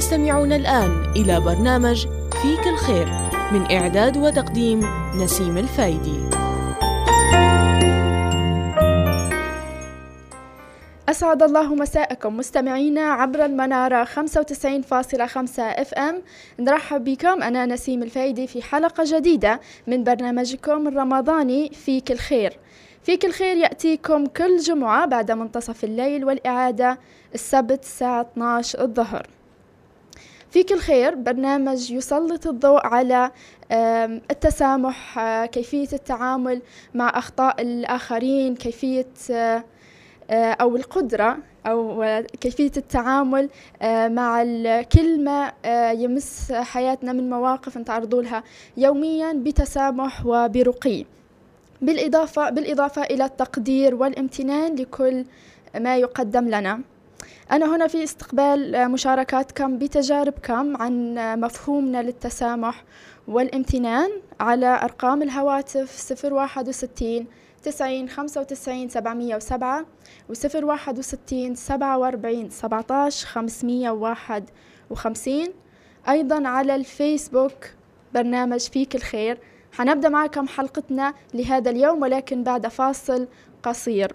تستمعون الآن إلى برنامج فيك الخير من إعداد وتقديم نسيم الفايدي. أسعد الله مساءكم مستمعينا عبر المنارة 95.5 FM نرحب بكم أنا نسيم الفايدي في حلقة جديدة من برنامجكم الرمضاني فيك الخير. فيك الخير يأتيكم كل جمعة بعد منتصف الليل والإعادة السبت الساعة 12 الظهر. فيك الخير. برنامج يسلط الضوء على التسامح آه، كيفية التعامل مع أخطاء الآخرين كيفية آه، آه، أو القدرة أو كيفية التعامل مع كل ما يمس حياتنا من مواقف نتعرضوا لها يوميا بتسامح وبرقي. بالإضافة, بالإضافة إلى التقدير والامتنان لكل ما يقدم لنا. أنا هنا في استقبال مشاركاتكم بتجاربكم عن مفهومنا للتسامح والامتنان على أرقام الهواتف صفر واحد وستين تسعين خمسة وتسعين سبعمية وسبعة وصفر واحد وستين سبعة وأربعين سبعتاش خمسمية وواحد وخمسين. أيضا على الفيسبوك برنامج فيك الخير. حنبدأ معكم حلقتنا لهذا اليوم ولكن بعد فاصل قصير.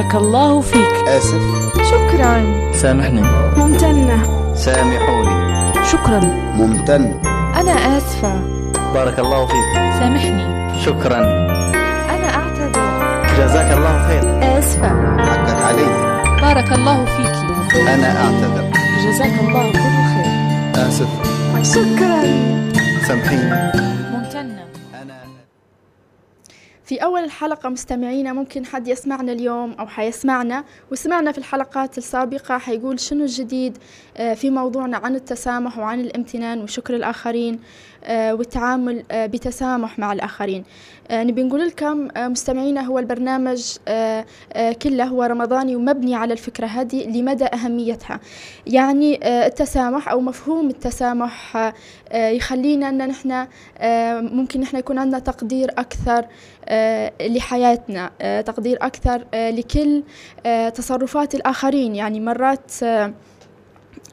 بارك الله فيك. آسف. شكرا. سامحني. ممتنة. سامحوني. شكرا. ممتن. أنا آسفة. بارك الله فيك. سامحني. شكرا. أنا أعتذر. جزاك الله خير. آسفة. حقك علي. بارك الله فيك. أنا أعتذر. جزاك الله كل خير. آسف. شكرا. سامحيني. أول الحلقة مستمعينا ممكن حد يسمعنا اليوم أو حيسمعنا وسمعنا في الحلقات السابقة حيقول شنو الجديد آه، في موضوعنا عن التسامح وعن الامتنان وشكر الآخرين. والتعامل آه، بتسامح مع الآخرين. نبي نقول لكم مستمعينا هو البرنامج كله هو رمضاني ومبني على الفكرة هذه لمدى أهميتها. يعني التسامح أو مفهوم التسامح يخلينا أن نحن ممكن نحن يكون عندنا تقدير أكثر لحياتنا تقدير أكثر لكل تصرفات الآخرين. يعني مرات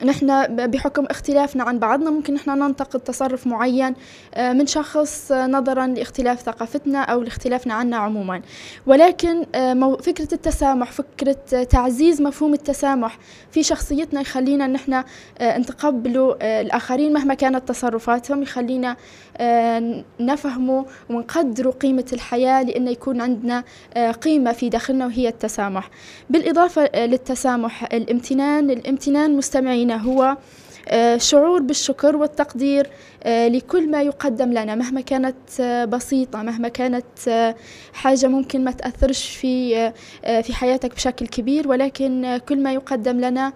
نحن بحكم اختلافنا عن بعضنا ممكن نحن ننتقد تصرف معين آه، من شخص نظرا لاختلاف ثقافتنا أو لاختلافنا عنا عموما. ولكن آه، فكرة التسامح فكرة تعزيز مفهوم التسامح في شخصيتنا يخلينا آه، نتقبلوا الآخرين مهما كانت تصرفاتهم يخلينا نفهموا ونقدروا قيمة الحياة لأنه يكون عندنا قيمة في داخلنا وهي التسامح. بالإضافة للتسامح الامتنان الامتنان مستمعين. علينا هو آه، شعور بالشكر والتقدير آه، لكل ما يقدم لنا مهما كانت آه، بسيطة مهما كانت حاجة ممكن ما تأثرش في في حياتك بشكل كبير ولكن كل ما يقدم لنا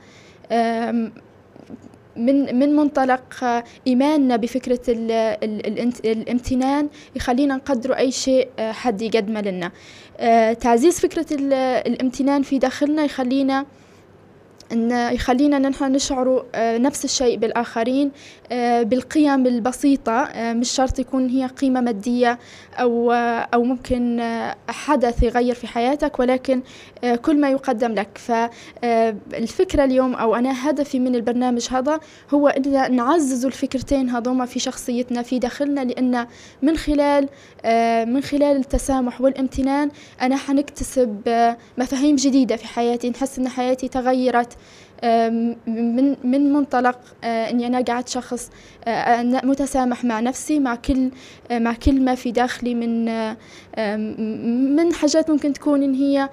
من من منطلق إيماننا بفكرة الامتنان يخلينا نقدر أي شيء حد يقدمه لنا. تعزيز فكرة الامتنان في داخلنا يخلينا أن يخلينا نحن نشعر آه، نفس الشيء بالآخرين آه، بالقيم البسيطة آه، مش شرط يكون هي قيمة مادية أو أو ممكن حدث يغير في حياتك ولكن كل ما يقدم لك. فالفكرة اليوم أو أنا هدفي من البرنامج هذا هو أن نعزز الفكرتين هذوما في شخصيتنا في داخلنا لأن من خلال من خلال التسامح والامتنان أنا حنكتسب مفاهيم جديدة في حياتي نحس أن حياتي تغيرت من من منطلق آه، إني أنا قاعد شخص آه، متسامح مع نفسي مع كل آه، مع كل ما في داخلي من من حاجات ممكن تكون إن هي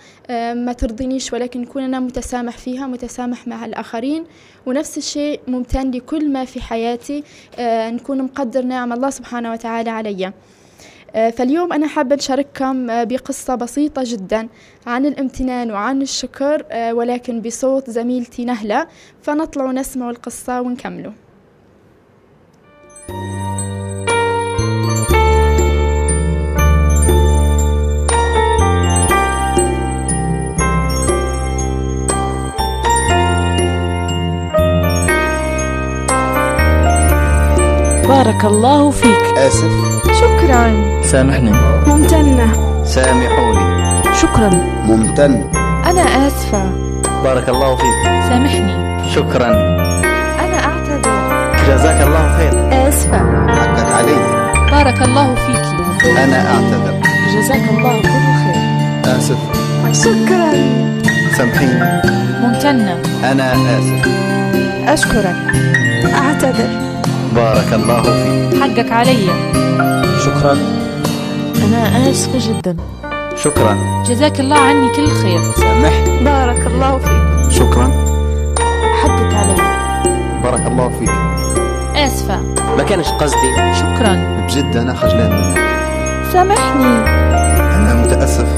ما ترضينيش ولكن نكون أنا متسامح فيها متسامح مع الآخرين. ونفس الشيء ممتن لكل ما في حياتي نكون مقدر نعم الله سبحانه وتعالى عليّ. فاليوم أنا حابة نشارككم آه، بقصة بسيطة جدا عن الامتنان وعن الشكر آه، ولكن بصوت زميلتي نهلة فنطلع ونسمع القصة ونكمله. بارك الله فيك. آسف. شكرا. سامحني. ممتنة. سامحوني. شكرا. ممتن. أنا آسفة. بارك الله فيك. سامحني. شكرا. أنا أعتذر. جزاك الله خير. آسفة. حقك علي. بارك الله فيك. أنا أعتذر. جزاك الله كل خير. آسف. شكرا. سامحيني. ممتنة. أنا آسف. أشكرك. أعتذر. بارك الله فيك. حقك علي. شكرا. أنا آسفة جدا. شكرا. جزاك الله عني كل خير. سامحني بارك الله فيك. شكرا. حقك علي. بارك الله فيك. آسفة. ما كانش قصدي. شكرا. بجد أنا خجلان منك. سامحني. أنا متأسف.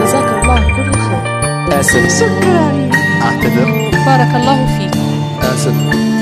جزاك الله كل خير. آسف شكرا. أعتذر. بارك الله فيك. آسف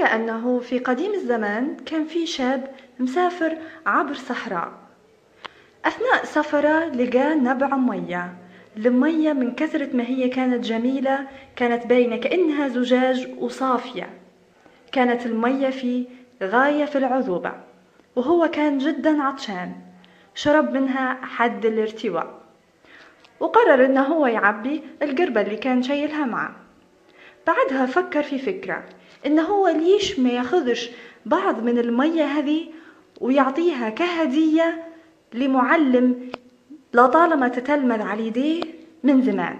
يحكى أنه في قديم الزمان كان في شاب مسافر عبر صحراء. أثناء سفره لقى نبع مية. المية من كثرة ما هي كانت جميلة كانت باينة كأنها زجاج وصافية. كانت المية فيه غاية في العذوبة وهو كان جدا عطشان شرب منها حد الارتواء. وقرر إنه هو يعبي القربة اللي كان شايلها معه. بعدها فكر في فكرة. إنه هو ليش ما ياخذش بعض من المية هذه ويعطيها كهدية لمعلم لطالما تتلمذ على يديه من زمان.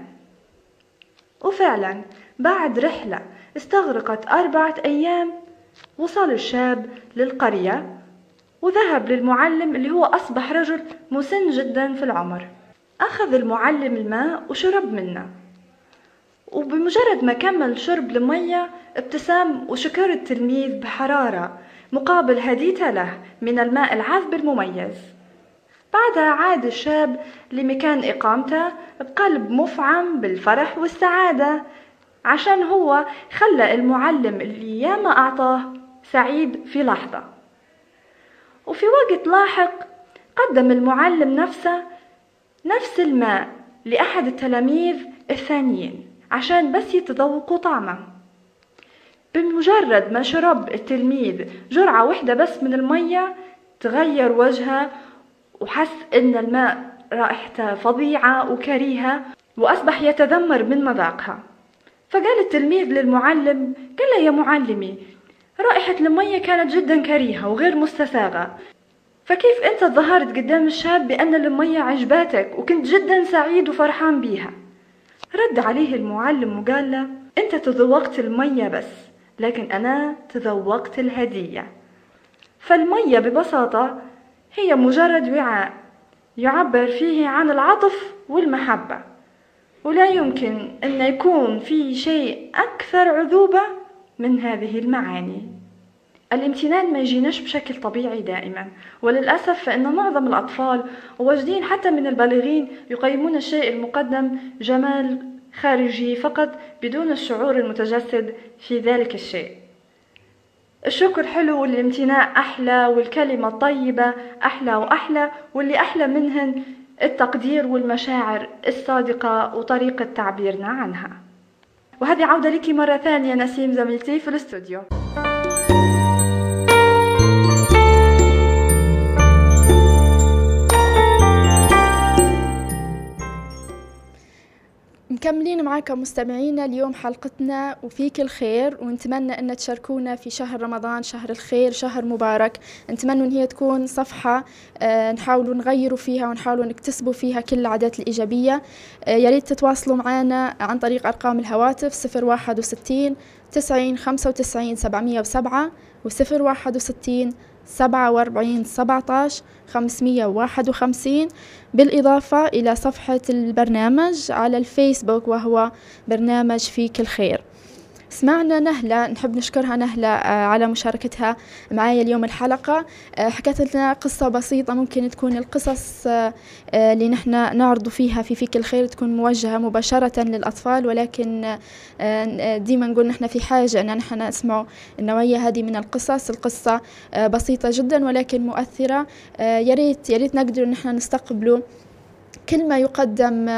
وفعلا بعد رحلة استغرقت أربعة أيام وصل الشاب للقرية وذهب للمعلم اللي هو أصبح رجل مسن جدا في العمر. أخذ المعلم الماء وشرب منه. وبمجرد ما كمل شرب المية ابتسام وشكر التلميذ بحرارة مقابل هديته له من الماء العذب المميز. بعدها عاد الشاب لمكان إقامته بقلب مفعم بالفرح والسعادة عشان هو خلى المعلم اللي ياما أعطاه سعيد في لحظة. وفي وقت لاحق قدم المعلم نفسه نفس الماء لأحد التلاميذ الثانيين عشان بس يتذوقوا طعمه. بمجرد ما شرب التلميذ جرعة واحدة بس من المية تغير وجهه وحس إن الماء رائحته فظيعة وكريهة وأصبح يتذمر من مذاقها. فقال التلميذ للمعلم قال له يا معلمي رائحة المية كانت جدا كريهة وغير مستساغة. فكيف أنت ظهرت قدام الشاب بأن المية عجباتك وكنت جدا سعيد وفرحان بيها؟ رد عليه المعلم وقال له أنت تذوقت المية بس. لكن أنا تذوقت الهدية. فالمية ببساطة هي مجرد وعاء يعبر فيه عن العطف والمحبة ولا يمكن أن يكون في شيء أكثر عذوبة من هذه المعاني. الامتنان ما يجيناش بشكل طبيعي دائما وللأسف فإن معظم الأطفال وواجدين حتى من البالغين يقيمون الشيء المقدم جمال خارجي فقط بدون الشعور المتجسد في ذلك الشيء. الشكر حلو والامتناع أحلى والكلمة الطيبة أحلى وأحلى واللي أحلى منهن التقدير والمشاعر الصادقة وطريقة تعبيرنا عنها. وهذه عودة لك مرة ثانية نسيم زميلتي في الاستوديو. مكملين معاكم مستمعينا اليوم حلقتنا وفيك الخير ونتمنى أن تشاركونا في شهر رمضان شهر الخير شهر مبارك. نتمنى أن هي تكون صفحة آه، نحاولوا نغيروا فيها ونحاولوا نكتسبوا فيها كل العادات الإيجابية. آه، يريد تتواصلوا معنا عن طريق أرقام الهواتف 061 90 95 707 و 061 سبعة وأربعين سبعتاش خمسمية واحد وخمسين. بالإضافة إلى صفحة البرنامج على الفيسبوك وهو برنامج فيك الخير سمعنا نهلة نحب نشكرها نهلة آه، على مشاركتها معايا اليوم الحلقة. آه، حكت لنا قصة بسيطة ممكن تكون القصص آه، اللي نحن نعرض فيها في فيك الخير تكون موجهة مباشرة للأطفال ولكن ديما نقول نحن في حاجة أن نحن نسمع النوعية هذه من القصص. القصة بسيطة جدا ولكن مؤثرة. يا ريت يا ريت نقدر نحن نستقبله. كل ما يقدم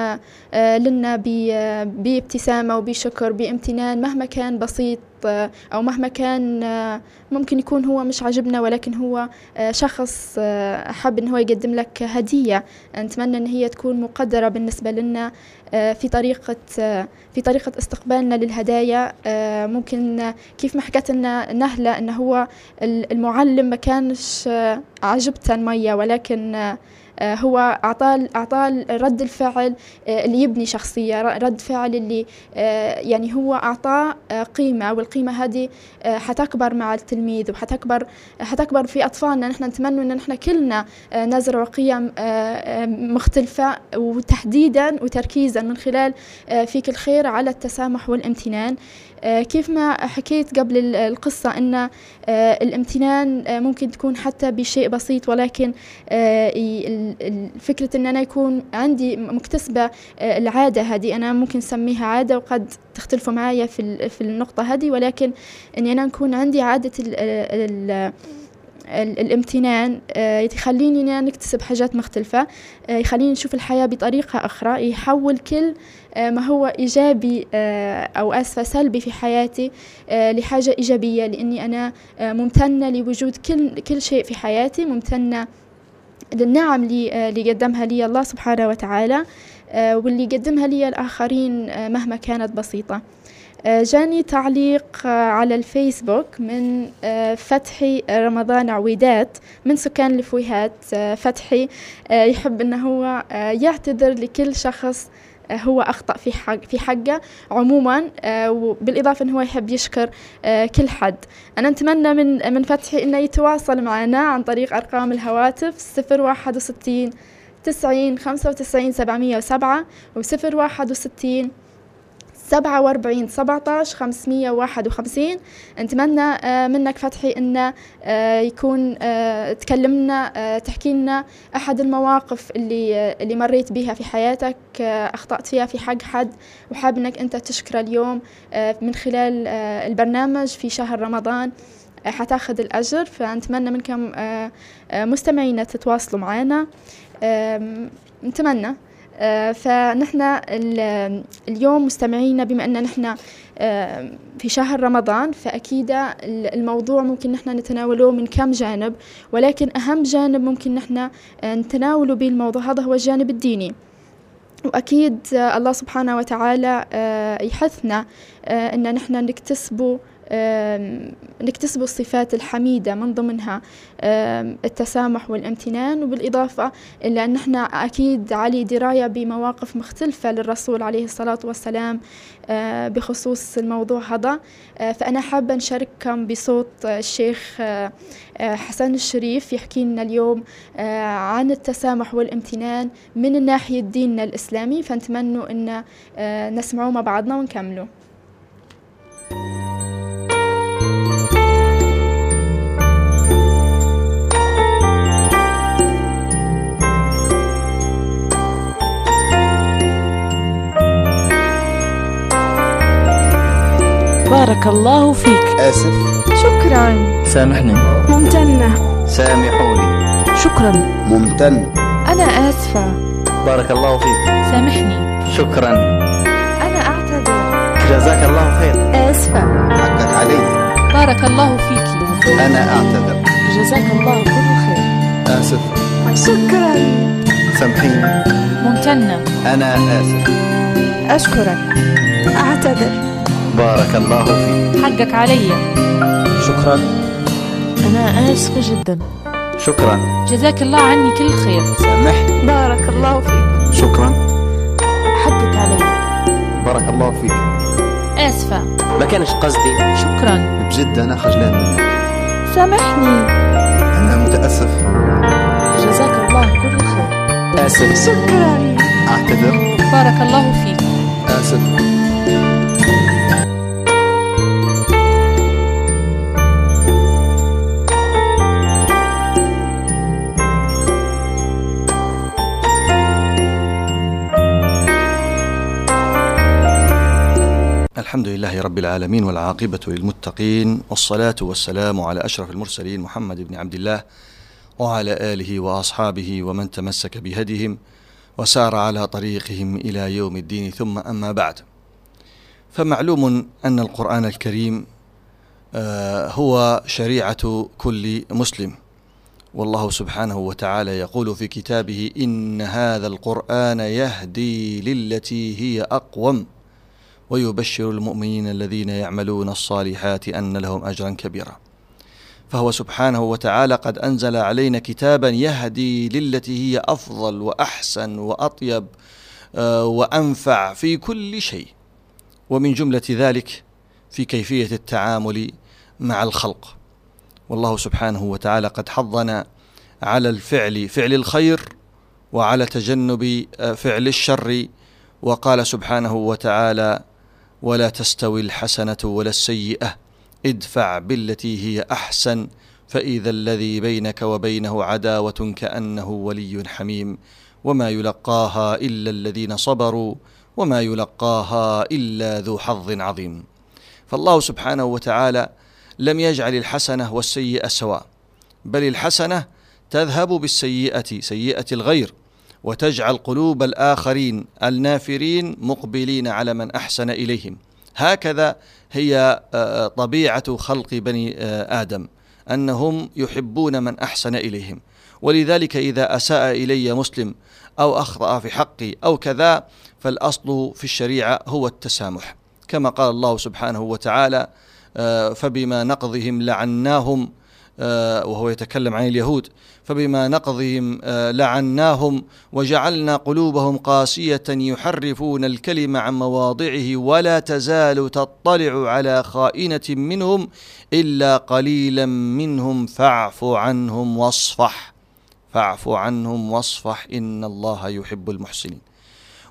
آه، لنا بابتسامة وبشكر بامتنان مهما كان بسيط آه، أو مهما كان آه، ممكن يكون هو مش عجبنا ولكن هو شخص حاب إن هو يقدم لك هدية. نتمنى إن هي تكون مقدرة بالنسبة لنا في طريقة في طريقة استقبالنا للهدايا. ممكن كيف ما حكت لنا نهلة إن هو المعلم ما كانش عجبته المية ولكن آه، هو أعطاه أعطاه رد الفعل آه، اللي يبني شخصية رد فعل اللي آه، يعني هو أعطاه قيمة والقيمة هذه حتكبر مع التلميذ وحتكبر حتكبر في أطفالنا. نحن نتمنى أن نحن كلنا نزرع قيم مختلفة وتحديدا وتركيزا من خلال فيك الخير على التسامح والامتنان. آه، كيف ما حكيت قبل القصة أن آه، الامتنان آه، ممكن تكون حتى بشيء بسيط ولكن فكرة أن أنا يكون عندي مكتسبة العادة هذه. أنا ممكن أسميها عادة وقد تختلفوا معايا في في النقطة هذه ولكن أني أنا نكون عندي عادة ال الامتنان يخليني أنا نكتسب حاجات مختلفة يخليني نشوف الحياة بطريقة أخرى يحول كل آه، ما هو إيجابي آه، أو أسفة سلبي في حياتي آه، لحاجة إيجابية لأني أنا ممتنة لوجود كل كل شيء في حياتي ممتنة للنعم اللي قدمها لي الله سبحانه وتعالى واللي قدمها لي الآخرين مهما كانت بسيطة. جاني تعليق على الفيسبوك من فتحي رمضان عويدات من سكان الفويهات فتحي يحب أنه هو يعتذر لكل شخص هو أخطأ في حق في حقه عموما آه، وبالإضافة أنه هو يحب يشكر آه، كل حد. أنا نتمنى من من فتحي أنه يتواصل معنا عن طريق أرقام الهواتف صفر واحد وستين تسعين خمسة وتسعين سبعمية وسبعة وصفر واحد وستين سبعة وأربعين سبعة عشر خمسمية واحد وخمسين. نتمنى آه، منك فتحي أن آه، يكون آه، تكلمنا تحكي لنا أحد المواقف اللي اللي مريت بها في حياتك أخطأت فيها في حق حد وحاب أنك أنت تشكره اليوم من خلال البرنامج في شهر رمضان حتاخذ الأجر. فنتمنى منكم مستمعينا تتواصلوا معنا. نتمنى. فنحن اليوم مستمعينا بما أن نحن آه، في شهر رمضان فأكيد الموضوع ممكن نحن نتناوله من كم جانب ولكن أهم جانب ممكن نحن آه، نتناوله بالموضوع. هذا هو الجانب الديني. وأكيد الله سبحانه وتعالى يحثنا أن نحن نكتسبه نكتسب الصفات الحميدة من ضمنها التسامح والامتنان وبالإضافة إلى أن نحن أكيد علي دراية بمواقف مختلفة للرسول عليه الصلاة والسلام أه، بخصوص الموضوع هذا. أه، فأنا حابة نشارككم بصوت الشيخ أه، حسن الشريف يحكي لنا اليوم عن التسامح والامتنان من الناحية ديننا الإسلامي فنتمنوا أن نسمعه مع بعضنا ونكمله بارك الله فيك. آسف. شكرا. سامحني. ممتنة. سامحوني. شكرا. ممتن. أنا آسفة. بارك الله فيك. سامحني. شكرا. أنا أعتذر. جزاك الله خير. آسفة. حقك علي. بارك الله فيك. أنا أعتذر. جزاك الله كل خير. آسف. شكرا. سامحيني. ممتنة. أنا آسف. أشكرك. أعتذر. بارك الله فيك. حقك علي. شكرا. أنا آسفة جدا. شكرا. جزاك الله عني كل خير. سامحني. بارك الله فيك. شكرا. حقك علي. بارك الله فيك. آسفة. ما كانش قصدي. شكرا. بجد أنا خجلان منك. سامحني. أنا متأسف. جزاك الله كل خير. آسف. شكرا. أعتذر. بارك الله فيك. آسف. الحمد لله رب العالمين والعاقبة للمتقين والصلاة والسلام على أشرف المرسلين محمد بن عبد الله وعلى آله وأصحابه ومن تمسك بهديهم وسار على طريقهم إلى يوم الدين ثم أما بعد. فمعلوم أن القرآن الكريم آه، هو شريعة كل مسلم. والله سبحانه وتعالى يقول في كتابه إن هذا القرآن يهدي للتي هي أقوم. ويبشر المؤمنين الذين يعملون الصالحات أن لهم أجرا كبيرا. فهو سبحانه وتعالى قد أنزل علينا كتابا يهدي للتي هي أفضل وأحسن وأطيب آه، وأنفع في كل شيء. ومن جملة ذلك في كيفية التعامل مع الخلق. والله سبحانه وتعالى قد حضنا على الفعل فعل الخير وعلى تجنب آه، فعل الشر. وقال سبحانه وتعالى ولا تستوي الحسنة ولا السيئة. ادفع بالتي هي أحسن فإذا الذي بينك وبينه عداوة كأنه ولي حميم. وما يلقاها إلا الذين صبروا وما يلقاها إلا ذو حظ عظيم. فالله سبحانه وتعالى لم يجعل الحسنة والسيئة سواء بل الحسنة تذهب بالسيئة سيئة الغير. وتجعل قلوب الآخرين النافرين مقبلين على من أحسن إليهم. هكذا هي آه، طبيعة خلق بني آه، آدم أنهم يحبون من أحسن إليهم. ولذلك إذا أساء إلي مسلم أو أخطأ في حقي أو كذا فالأصل في الشريعة هو التسامح. كما قال الله سبحانه وتعالى آه، فبما نقضهم لعناهم وهو يتكلم عن اليهود. فبما نقضهم آه، لعناهم وجعلنا قلوبهم قاسية يحرفون الكلم عن مواضعه ولا تزال تطلع على خائنة منهم إلا قليلا منهم. فاعف عنهم واصفح فاعف عنهم واصفح إن الله يحب المحسنين.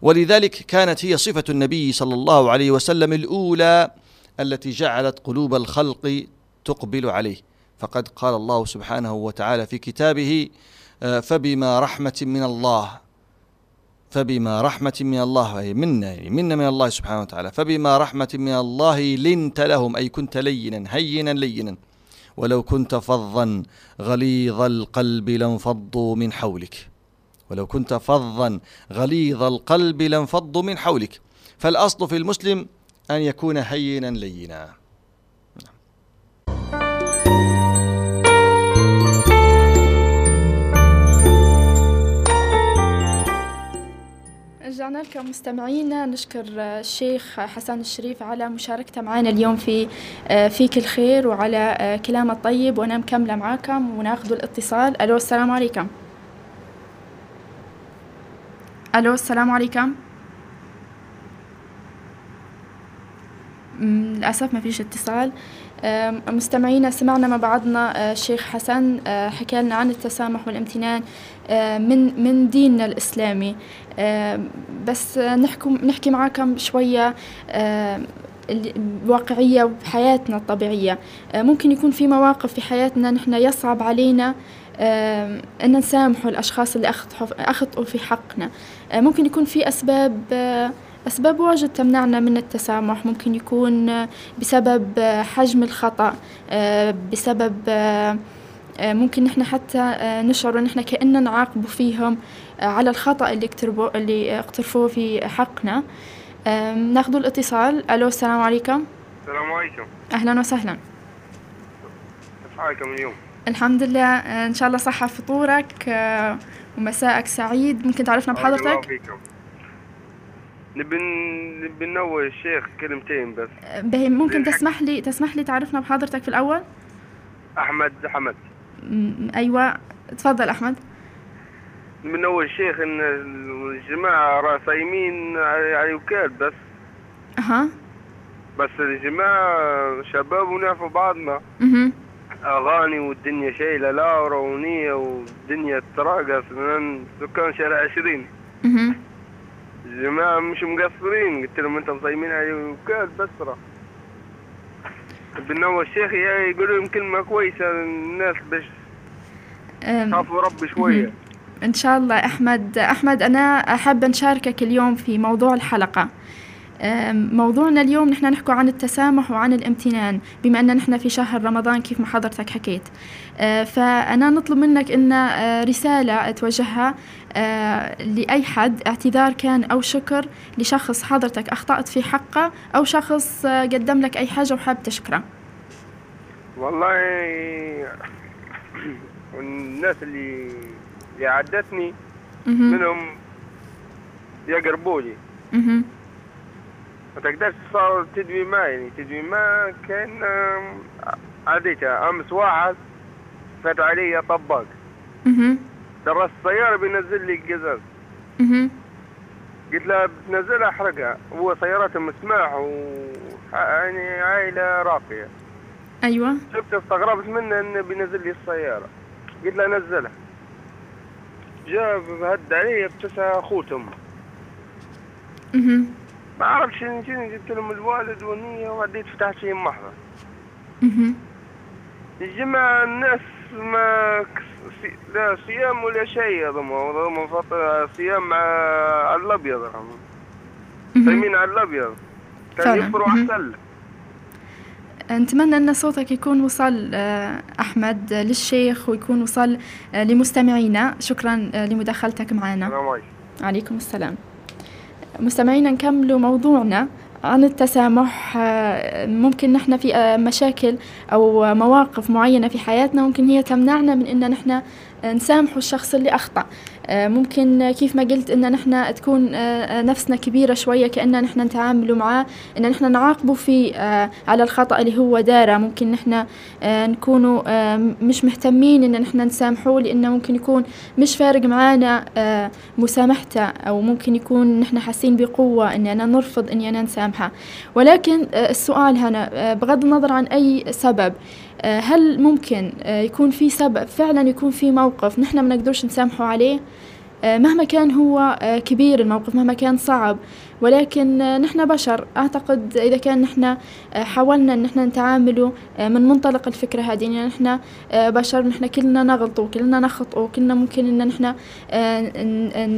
ولذلك كانت هي صفة النبي صلى الله عليه وسلم الأولى التي جعلت قلوب الخلق تقبل عليه. فقد قال الله سبحانه وتعالى في كتابه آه، فبما رحمة من الله فبما رحمة من الله أي منا يعني منا من الله سبحانه وتعالى فبما رحمة من الله لنت لهم أي كنت لينا هينا لينا. ولو كنت فظا غليظ القلب لانفضوا من حولك. ولو كنت فظا غليظ القلب لانفضوا من حولك. فالأصل في المسلم أن يكون هينا لينا. رجعنا لكم مستمعينا نشكر الشيخ حسن الشريف على مشاركته معنا اليوم في فيك الخير وعلى كلامه الطيب وأنا مكمله معاكم وناخذ الاتصال. ألو السلام عليكم. ألو السلام عليكم. للأسف ما فيش اتصال. مستمعينا سمعنا مع بعضنا الشيخ حسن حكى لنا عن التسامح والامتنان من من ديننا الإسلامي. بس نحكم نحكي معاكم شوية الواقعية وبحياتنا الطبيعية. ممكن يكون في مواقف في حياتنا نحن يصعب علينا أن نسامحوا الأشخاص اللي أخطأوا في حقنا. ممكن يكون في أسباب أسباب واجد تمنعنا من التسامح. ممكن يكون بسبب حجم الخطأ بسبب ممكن نحن حتى نشعر إن إحنا كأننا نعاقبوا فيهم على الخطأ اللي اقتربوا اللي اقترفوه في حقنا. ناخذ الاتصال. ألو السلام عليكم. السلام عليكم. أهلا وسهلا. كيف حالكم اليوم؟ الحمد لله. إن شاء الله صحة فطورك ومساءك سعيد. ممكن تعرفنا بحضرتك؟ الله فيكم. نبي نبي الشيخ كلمتين بس. بهي ممكن تسمح لي تسمح لي تعرفنا بحضرتك في الأول؟ أحمد حمد أيوة. تفضل أحمد. نبي ننوه الشيخ إن الجماعة صايمين على وكال بس. أها. بس الجماعة شباب ونعرفوا بعضنا. أها أغاني والدنيا شايلة لاورا ونية والدنيا تراقص من سكان شارع عشرين. أها الجماعة مش مقصرين. قلت لهم أنتم صايمين على وكال بسرة بنوى الشيخ يقولوا لهم كلمة كويسة للناس باش خافوا ربي شوية. إن شاء الله أحمد أحمد أنا أحب نشاركك اليوم في موضوع الحلقة. موضوعنا اليوم نحن نحكي عن التسامح وعن الامتنان بما أن نحن في شهر رمضان كيف ما حضرتك حكيت. أه، فأنا نطلب منك أن أه، رسالة توجهها لأي حد اعتذار كان أو شكر لشخص حضرتك أخطأت في حقه أو شخص قدم لك أي حاجة وحاب تشكره. والله الناس اللي اللي عدتني منهم يقربوا لي ما تقدرش تصور تدوي ما يعني تدوي ما كان عاديته أمس واحد فات علي طباق. درس السيارة بينزل لي قزاز قلت له بتنزلها أحرقها. هو سيارته مسماح و يعني عائلة راقية. أيوه. شفت استغربت منه انه بينزل لي السيارة. قلت له نزلها. جاب هد علي بتسعة خوتهم ما أعرفش شنو جبت لهم الوالد والنية وعديت فتحت فيهم محضر. الجماعة الناس ما لا صيام ولا شيء هذوما صيام على الأبيض. صايمين على الأبيض. كان يفطروا احسن نتمنى أن صوتك يكون وصل آه، أحمد للشيخ ويكون وصل آه، لمستمعينا. شكرا آه، لمداخلتك معنا. عليكم السلام. مستمعينا نكمل موضوعنا. عن التسامح ممكن نحن في مشاكل أو مواقف معينة في حياتنا ممكن هي تمنعنا من إن نحن نسامح الشخص اللي أخطأ. آه، ممكن كيف ما قلت إن نحن تكون آه، نفسنا كبيرة شوية كأن نحن نتعاملوا معاه إن نحن نعاقبه في آه، على الخطأ اللي هو داره. ممكن نحن نكونوا مش مهتمين إن نحن نسامحه لأنه ممكن يكون مش فارق معانا مسامحته أو ممكن يكون نحن حاسين بقوة اننا نرفض اننا نسامحه. ولكن السؤال هنا بغض النظر عن أي سبب هل ممكن يكون في سبب فعلا يكون في موقف نحن ما نقدرش نسامحه عليه؟ آه، مهما كان هو آه، كبير الموقف مهما كان صعب ولكن آه، نحن بشر. أعتقد إذا كان نحن حاولنا أن نحن نتعامله من منطلق الفكرة هذه يعني نحن بشر نحن كلنا نغلط وكلنا نخطئ وكلنا ممكن أن نحن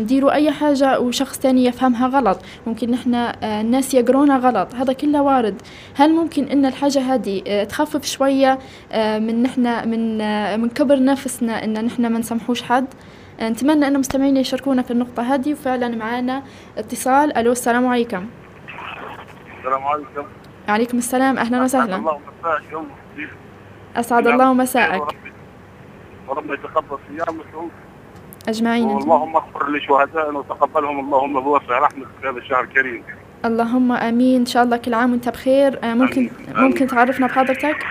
نديروا أي حاجة وشخص تاني يفهمها غلط. ممكن نحن الناس يقرونا غلط. هذا كله وارد. هل ممكن أن الحاجة هذه تخفف شوية من نحن من من كبر نفسنا أن نحن ما نسامحوش حد؟ نتمنى أن مستمعينا يشاركونا في النقطة هذه وفعلا معنا اتصال. ألو السلام عليكم. السلام عليكم. عليكم السلام. أهلا وسهلا. الله أسعد الله مساءك وربنا يتقبل صيامكم أجمعين. اللهم اغفر لشهدائنا وتقبلهم. اللهم بوسع رحمتك في هذا الشهر الكريم. اللهم آمين. إن شاء الله كل عام وأنت بخير. آه، ممكن أمين. ممكن تعرفنا بحضرتك؟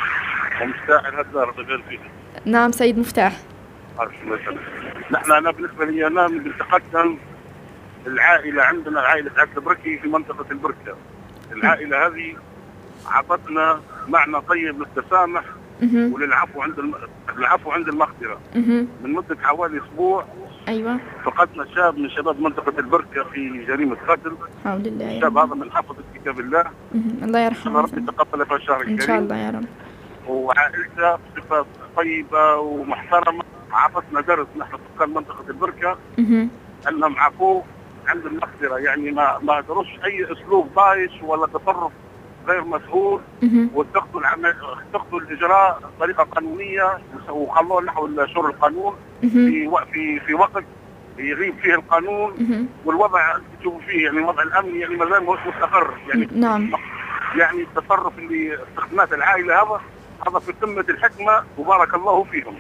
ومفتاح الهدار نعم سيد مفتاح. نحن أنا بالنسبة لي انا انتقدنا العائلة عندنا عائله عبد البركي في منطقة البركة. العائلة هذه عطتنا معنى طيب للتسامح وللعفو عند الم... العفو عند المغفرة. من مدة حوالي أسبوع أيوه. فقدنا شاب من شباب منطقة البركة في جريمة قتل. حول الله الشاب هذا من حفظة كتاب الله. الله يرحمه. ربي تقبله في الشهر الكريم إن شاء الله يا رب. وعائلته بصفة طيبة ومحترمة. عطتنا درس نحن سكان منطقة البركة. انهم عفوه عند المغفره يعني ما ما درسش أي أسلوب بايش ولا تصرف غير مسؤول. واتخذوا العمل اتخذوا الإجراء بطريقة قانونية وخلوه نحو شر القانون. في في في وقت يغيب فيه القانون. والوضع تشوفوا فيه يعني الوضع الامني يعني ما زال مش مستقر. يعني نعم. يعني التصرف اللي استخدمته العائلة هذا هذا في قمة الحكمة. وبارك الله فيهم.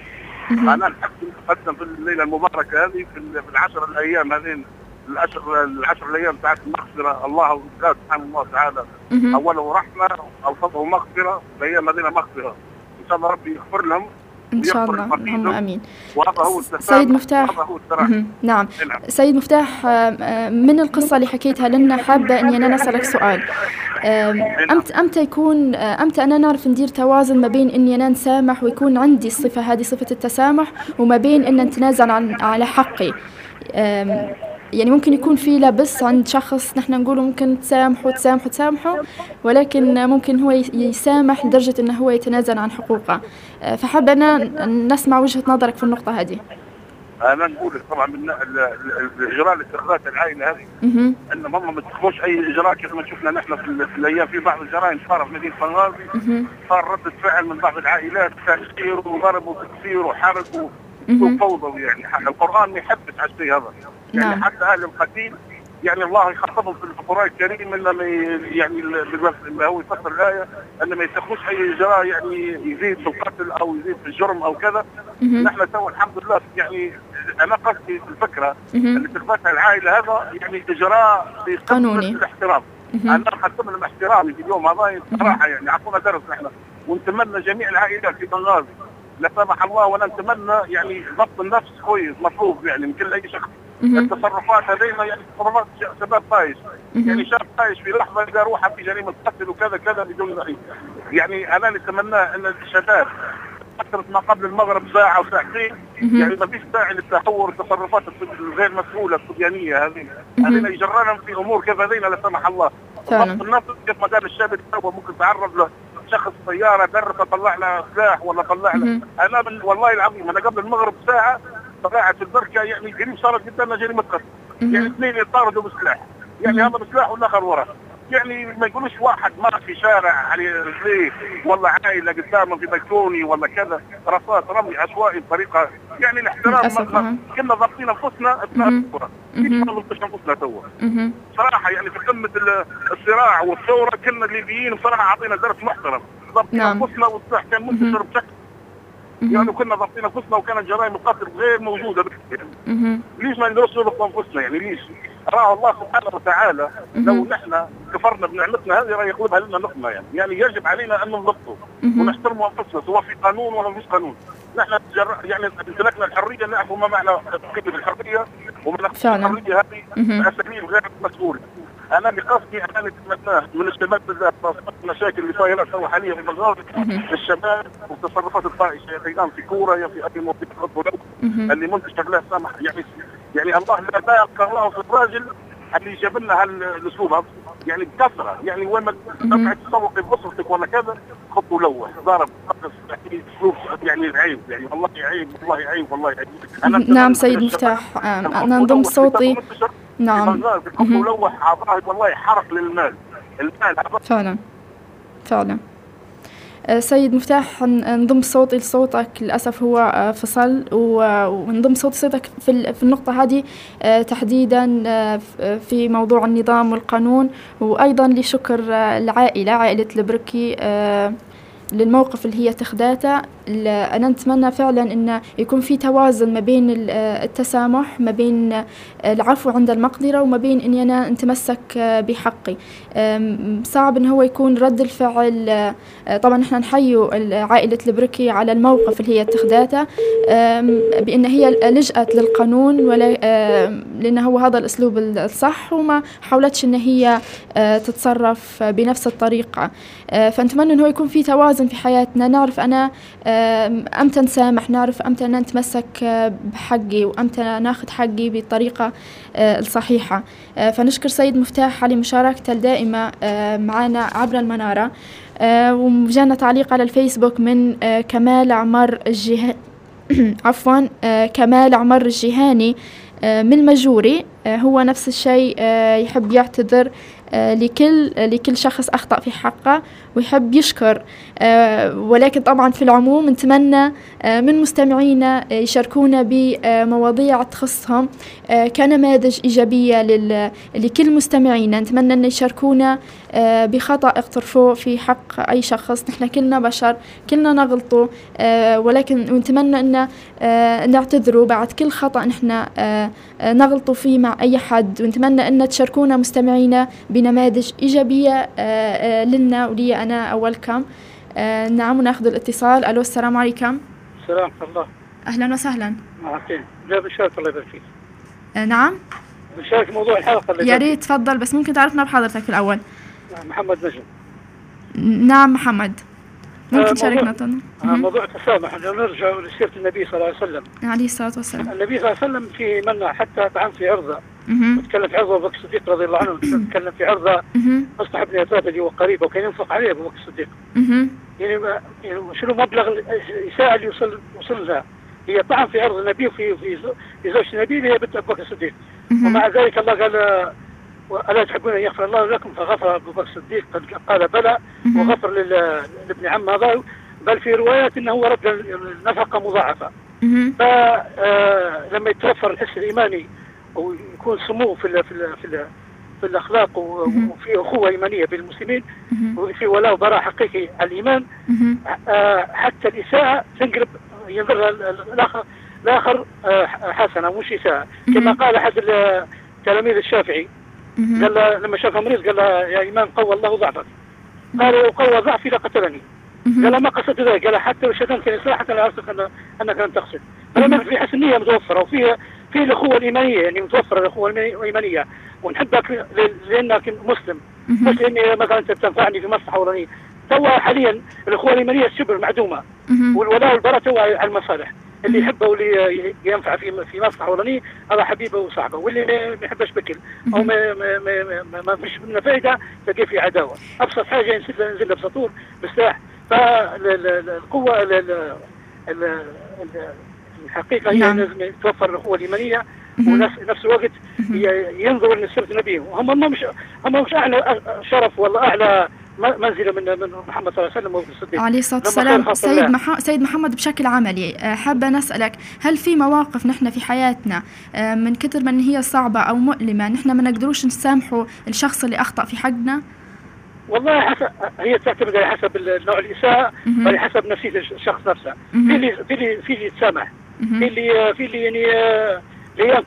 أنا الحق تقدم في الليلة المباركة هذه في العشر الأيام هذين العشر العشر الأيام بتاعت المغفرة. الله سبحانه الله تعالى أوله رحمة أوسطه مغفرة الأيام هذين مغفرة. إن شاء الله ربي يغفر لهم. إن شاء الله. اللهم آمين. سيد مفتاح. نعم. نعم. سيد مفتاح من القصة اللي حكيتها؟ لنا حابة إني أنا أسألك سؤال. إمتى إمتى يكون إمتى أنا نعرف ندير توازن ما بين إني أنا نسامح ويكون عندي الصفه هذه صفة التسامح وما بين إن نتنازل عن على حقي. يعني ممكن يكون في لبس عند شخص نحن نقوله ممكن تسامحه تسامحه تسامحه ولكن ممكن هو يسامح لدرجة أنه هو يتنازل عن حقوقه. فحب أنا نسمع وجهة نظرك في النقطة هذه. أنا نقول لك طبعا من الإجراء اتخذتها العائله هذه ان هم ما اتخذوش أي إجراء كيف ما شفنا نحن في, في الأيام في بعض الجرائم صار في مدينة بنغازي صار رده فعل من بعض العائلات تأثير وضرب وتكسير وحرق وفوضى يعني. القرآن ما يحبس على الشيء هذا. يعني نعم. حتى أهل القتيل يعني الله يخاطبهم في القرآن الكريم انه يعني ما هو يفسر الآية انه ما يتخذوش أي اجراء يعني يزيد في القتل أو يزيد في الجرم أو كذا. نحن تو الحمد لله يعني أنا قصدي الفكرة اللي اتخذتها العائلة هذا يعني إجراء قانوني. الاحترام. أنا نقدم لهم احترامي في اليوم هذا صراحة يعني اعطونا درس نحن. ونتمنى جميع العائلات في بنغازي. لا سمح الله ولا نتمنى يعني ضبط النفس كويس مطلوب يعني من كل أي شخص. التصرفات هذينا يعني تصرفات شباب طايش. يعني شاب طايش في لحظة يلقى روحه في جريمة قتل وكذا كذا بدون يعني أنا نتمنى إن الشباب فترة ما قبل المغرب ساعة وساعتين يعني ما فيش داعي للتهور والتصرفات الغير مسؤولة الصبيانية هذه. هذه يجرنا في أمور كيف هذينا لا سمح الله. فعلا. النص كيف ما قال الشاب ممكن تعرض له. شخص سيارة درب طلع له سلاح ولا طلع له أنا والله العظيم أنا قبل المغرب ساعة طلعت في البركة يعني قريب صارت قدامنا جريمة قتل. يعني اثنين يطاردوا بسلاح. يعني هذا بسلاح والآخر وراه يعني ما يقولوش واحد مر في شارع على رجليه ولا عائله قدامه في بلكوني ولا كذا. رصاص رمي عشوائي بطريقة يعني الاحترام كنا ضابطين أنفسنا اثناء الثوره كيف ما أنفسنا توا صراحة يعني في قمة الصراع والثورة كنا الليبيين بصراحه أعطينا درس محترم. ضبطين نعم. أنفسنا والسلاح كان منتشر بشكل يعني كنا ضابطين أنفسنا وكانت جرائم القتل غير موجودة بكثير ليش ما ندرسش نضبط أنفسنا يعني؟ ليش؟ راه الله سبحانه وتعالى لو نحن كفرنا بنعمتنا هذه راه يقلبها لنا نقمة يعني. يعني يجب علينا أن نضبطه ونحترموا أنفسنا سواء في قانون ولا مش قانون. نحن يعني امتلكنا الحرية نعرف ما معنى قيمه الحرية ومن الحرية هذه أساليب غير مسؤولة. أنا بقصدي أنا نتمناه من الشباب بالذات المشاكل اللي صايرة تو حاليا في بلغار الشباب والتصرفات الطائشه يا في كوره يا في أي موضوع اللي منتشر له سامح يعني يعني الله لا بارك الله في الراجل اللي جاب لنا هالاسلوب هذا يعني بكثره يعني وين ما تقعد تسوق باسرتك ولا كذا خط ولوح اسلوب يعني عيب يعني والله عيب والله عيب والله عيب أنا نعم سيد مفتاح أنا انضم صوتي نعم خط ولوح والله حرق للمال المال فعلا فعلا آه، سيد مفتاح نضم صوتي لصوتك للأسف هو آه، فصل ونضم صوت صوتك في النقطة هذه آه، تحديدا في موضوع النظام والقانون وأيضا لشكر العائلة عائلة البركي للموقف اللي هي تخداته أنا نتمنى فعلا أن يكون في توازن ما بين التسامح ما بين العفو عند المقدرة وما بين أني أنا نتمسك بحقي. صعب أن هو يكون رد الفعل طبعا إحنا نحيو عائلة البركي على الموقف اللي هي اتخذته بأن هي لجأت للقانون ولا لأن هو هذا الأسلوب الصح وما حاولتش أن هي تتصرف بنفس الطريقة. فنتمنى أنه يكون في توازن في حياتنا. نعرف أنا أمتى نسامح نعرف أمتى نتمسك بحقي وأمتى ناخذ حقي بالطريقة آه، الصحيحة. آه، فنشكر سيد مفتاح على مشاركته الدائمة آه، معنا عبر المنارة. وجانا تعليق على الفيسبوك من كمال عمر الجه... عفوا كمال عمر الجهاني من المجوري هو نفس الشيء يحب يعتذر آه، لكل لكل شخص أخطأ في حقه. ويحب يشكر. آه، ولكن طبعا في العموم نتمنى آه، من مستمعينا يشاركونا بمواضيع تخصهم كنماذج إيجابية لكل مستمعينا. نتمنى أن يشاركونا بخطأ اقترفوه في حق أي شخص. نحن كلنا بشر كلنا نغلطوا ولكن نتمنى أن نعتذروا بعد كل خطأ نحن نغلطوا فيه مع أي حد. ونتمنى أن تشاركونا مستمعينا بنماذج إيجابية آه، آه، لنا ولي أنا أول كم. آه، نعم وناخذ الاتصال. ألو السلام عليكم. السلام الله. أهلا وسهلا. معك لا بشارك الله يبارك فيك نعم. بشارك موضوع الحلقة اللي يا ريت تفضل. بس ممكن تعرفنا بحضرتك الأول. محمد نجم. نعم محمد. ممكن تشاركنا طبعا موضوع التسامح. نرجع لسيرة النبي صلى الله عليه وسلم. عليه الصلاة والسلام. النبي صلى الله عليه وسلم في منع حتى طعن في عرضة. تكلم في عرضه أبو بكر الصديق رضي الله عنه تكلم في عرضه مصلحة ابن ثابت اللي هو قريبه وكان ينفق عليه أبو بكر الصديق. يعني يعني شنو مبلغ الاساءه اللي وصل وصل لها؟ هي طعن في عرض النبي وفي في في زوجة النبي اللي هي بنت أبو بكر الصديق. ومع ذلك الله قال الا تحبون أن يغفر الله لكم؟ فغفر أبو بكر الصديق. قال بلى. وغفر لابن عم هذا. بل في روايات إنه رد النفقه مضاعفة. فلما يتوفر الحس الإيماني ويكون سمو في ال في ال في, ال في الأخلاق وفي أخوة إيمانية بين المسلمين وفي ولاء وبراء حقيقي على الايمان آه، حتى الإساءة تنقلب ينظر الآخر الآخر آه، حسنة مش إساءة. كما قال أحد تلاميذ الشافعي. قال لما شاف مريض قال له يا امام قوى الله ضعفك. قال وقوى ضعفي لقتلني قال ما قصدت ذلك. قال حتى لو شتمتني صراحة لا اعرف أنك لم تقصد. فلما في حسن نيه متوفرة وفي في الأخوة الإيمانية يعني متوفرة الأخوة الإيمانية. ونحبك لانك مسلم. مش لاني مثلا انت تنفعني في مصلحة وطنيه تو حاليا الأخوة الإيمانية شبه معدومة. والولاء والبراء تو على المصالح. اللي يحبه واللي ينفع في في مصلحة وطنيه هذا حبيبه وصاحبه. واللي ما يحبش بكل. أو ما ما ما, ما, ما فيش منه فائده تلقيه في عداوة. أبسط حاجة ينزل له بسطور بسلاح فالقوه الحقيقة هي نعم. لازم توفر القوه الايمانيه ونفس الوقت ينظر لسيره النبي. هم مش هم مش أعلى شرف ولا أعلى منزلة من من محمد صلى الله عليه وسلم عليه الصلاة والسلام. سيد مح... سيد محمد بشكل عملي آه، حابة نسألك هل في مواقف نحن في حياتنا آه، من كثر من هي صعبة أو مؤلمة نحن ما نقدروش نسامحه الشخص اللي أخطأ في حقنا؟ والله حسب هي تعتمد على حسب نوع الإساءة وعلى حسب نفسية الشخص نفسه. في اللي في اللي في اللي يتسامح. في اللي في اللي يعني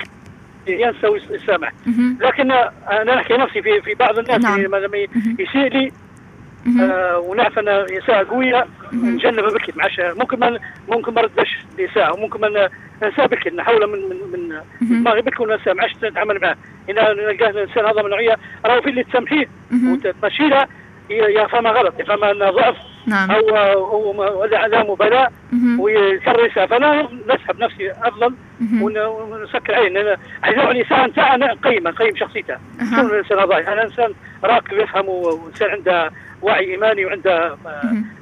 اللي ينسى ويسامح لكن أنا نحكي نفسي في في بعض الناس نعم. لما يسيء لي آه ونعرف أن اساءه قوية نجنبه بكي معاش ممكن ما ممكن ما ردش الاساءه وممكن ما ننساه بكي نحاول من من من دماغي بكي وننساه ما عادش نتعامل معاه اذا نلقاه الانسان هذا من نوعية راهو في اللي تسامحيه وتمشي له يفهمها غلط يفهمها أنه ضعف. نعم. أو أو لا مبالاه ويكرر يساء فأنا نسحب نفسي أفضل ونسكر عين أنا نوع الانسان تاعنا نقيمه نقيم شخصيته. شنو الإنسان هذا؟ أنا إنسان راكب يفهم وانسان عنده وعي إيماني وعنده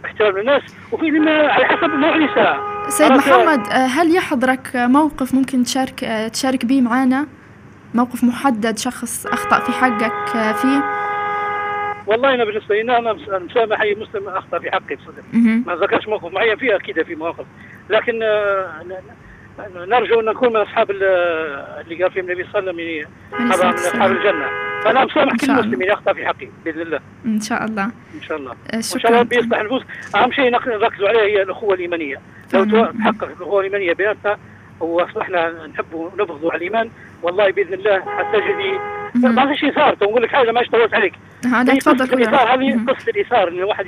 احترام للناس. وفي على حسب نوع النساء سيد محمد آه، هل يحضرك موقف ممكن تشارك آه، تشارك به معنا موقف محدد شخص أخطأ في حقك آه، فيه؟ والله أنا بالنسبة لي أنا مسامح أي مسلم أخطأ في حقي بصدق. ما ذكرش موقف معين فيه أكيد في مواقف. لكن نرجو أن نكون من أصحاب اللي قال فيهم النبي صلى الله عليه وسلم من أصحاب الجنة. فأنا مسامح كل مسلم يخطا في حقي بإذن الله. إن شاء الله. إن شاء الله. شكرا. وإن شاء الله بيصلح النفوس أهم شيء نركزوا عليه هي الأخوة الإيمانية. لو تحقق الأخوة الإيمانية بيناتنا واصبحنا نحب ونبغض على الإيمان والله بإذن الله حتجدي ما فيش اثار نقول لك حاجة ما اشتغلت عليك. هذا تفضل الاثار هذه قصة الاثار إن الواحد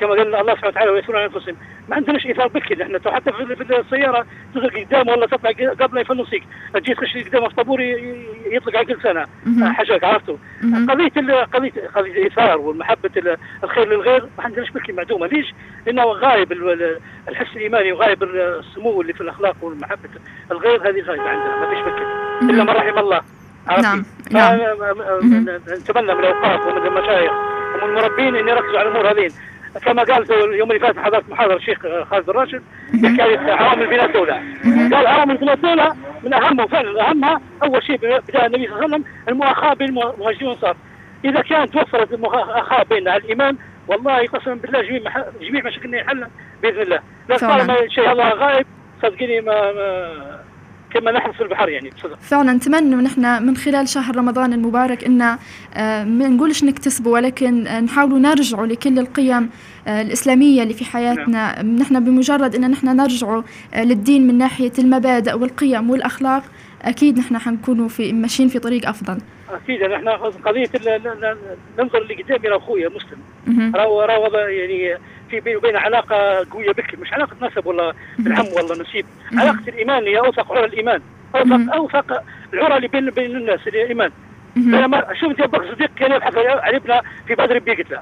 كما قال الله سبحانه وتعالى ويسرون عن أنفسهم. ما عندناش اثار بكري إحنا حتى في السيارة تدرك قدام ولا تطلع قبل يفنصيك تجي تخش قدام في طابور يطلق على كل سنة. حاجات عرفتوا؟ قضية قضيه قضية الاثار والمحبة الخير للغير ما عندناش بكري معدومة. ليش؟ لأنه غايب الحس الإيماني وغايب السمو اللي في الأخلاق والمحبة. الغير هذه غايبة عندنا ما فيش بكري إلا من رحم الله. نعم نعم. نتمنى من الأوقاف ومن المشايخ ومن المربين ان يركزوا على الأمور هذه كما قال اليوم اللي فات حضرت محاضرة الشيخ خالد الراشد يحكي عوامل بناء الدولة قال عوامل بناء الدولة من اهمها فعلا أهمها أول شيء بدا النبي صلى الله عليه وسلم المؤاخاة بين المهاجرين والأنصار. إذا كانت توفرت المؤاخاة بين الايمان والله قسما بالله جميع جميع مشاكلنا يحل بإذن الله. لا طالما الشيء هذا غايب صدقيني ما, ما كما نحن في البحر يعني. بصدق فعلا نتمنى نحن من خلال شهر رمضان المبارك إن آه، ما نقولش نكتسبه ولكن آه، نحاول نرجع لكل القيم آه، الإسلامية اللي في حياتنا. نعم. نحن بمجرد أن نحن نرجع للدين من ناحية المبادئ والقيم والأخلاق أكيد نحن حنكونوا في ماشيين في طريق أفضل. أكيد نحن قضية ننظر اللي قدامي أنا أخويا مسلم. راهو راهو يعني في بيني وبين علاقة قوية بك. مش علاقة نسب ولا بالعم ولا نسيب. علاقة الإيمان هي أوثق عرى الإيمان. اوثق أوثق العرى اللي بين بين الناس اللي الإيمان. بينما شوف أنت بكر الصديق كان يبحث عن ابنه في بدر بيقتله.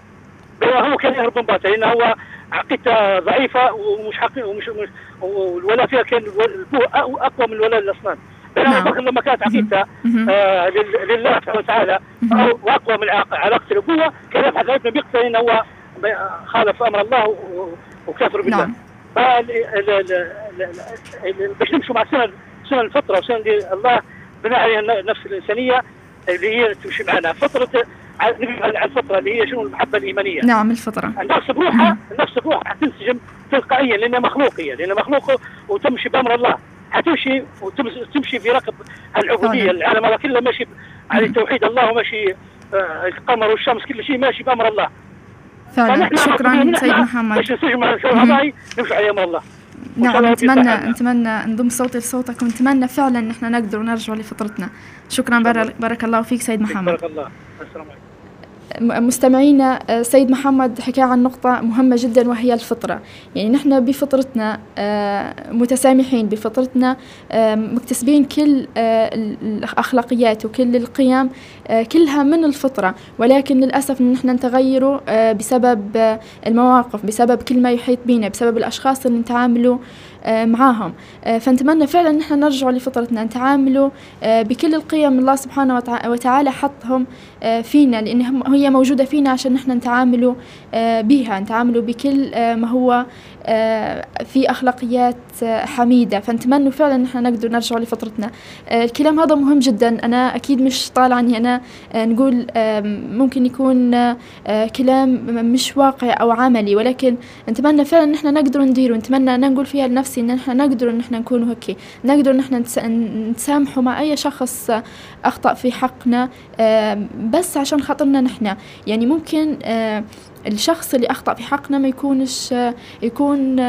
بينما هو كان يهرب من باته لأنه هو عقيدته ضعيفة ومش حقيقي ومش والولاء فيها كان أقوى من الولاء للاصنام بينما ابو بكر لما كانت عقيدته آه لله سبحانه وتعالى وأقوى من علاقه الأبوة كان يبحث عن ابنه بيقتل لأنه هو خالف أمر الله وكفر بالله. نعم. باش نمشوا مع سنه سنة الفطرة وسنه الله بناء عليها النفس الإنسانية اللي هي تمشي معنا. فطرة على الفطرة اللي هي شنو؟ المحبة الإيمانية. نعم الفطرة. النفس بروحها النفس بروحها حتنسجم تلقائيا لأنها مخلوقية لأنها مخلوقه وتمشي بأمر الله. حتمشي وتمشي في ركب العبودية العالم هذا كله ماشي على توحيد الله وماشي آه، القمر والشمس كل شيء ماشي بأمر الله. فعلا. شكرا سيد محمد. نعم نتمنى نتمنى نضم صوتي لصوتك ونتمنى فعلا إن إحنا نقدر نرجع لفطرتنا. شكرا بارك الله فيك سيد محمد. بارك الله. السلام عليكم. مستمعينا آه، سيد محمد حكى عن نقطة مهمة جدا وهي الفطرة. يعني نحن بفطرتنا آه، متسامحين بفطرتنا آه، مكتسبين كل الأخلاقيات وكل القيم كلها من الفطرة. ولكن للأسف نحن نتغيره بسبب المواقف بسبب كل ما يحيط بنا بسبب الأشخاص اللي نتعاملوا معاهم. فنتمنى فعلا إن إحنا نرجع لفطرتنا. نتعاملوا بكل القيم الله سبحانه وتعالى حطهم فينا لأن هي موجودة فينا عشان نحن نتعاملوا بها نتعاملوا بكل ما هو في أخلاقيات حميدة. فنتمنى فعلا نحن نقدر نرجع لفطرتنا الكلام هذا مهم جدا. أنا أكيد مش طالع عني أنا نقول ممكن يكون كلام مش واقع أو عملي. ولكن نتمنى فعلا نحن نقدر نديره نتمنى أنا نقول فيها لنفسي إن نحن نقدر إن نحن نكون هيك نقدر نحن نتسامحوا مع أي شخص أخطأ في حقنا بس عشان خاطرنا نحن. يعني ممكن الشخص اللي أخطأ في حقنا ما يكونش يكون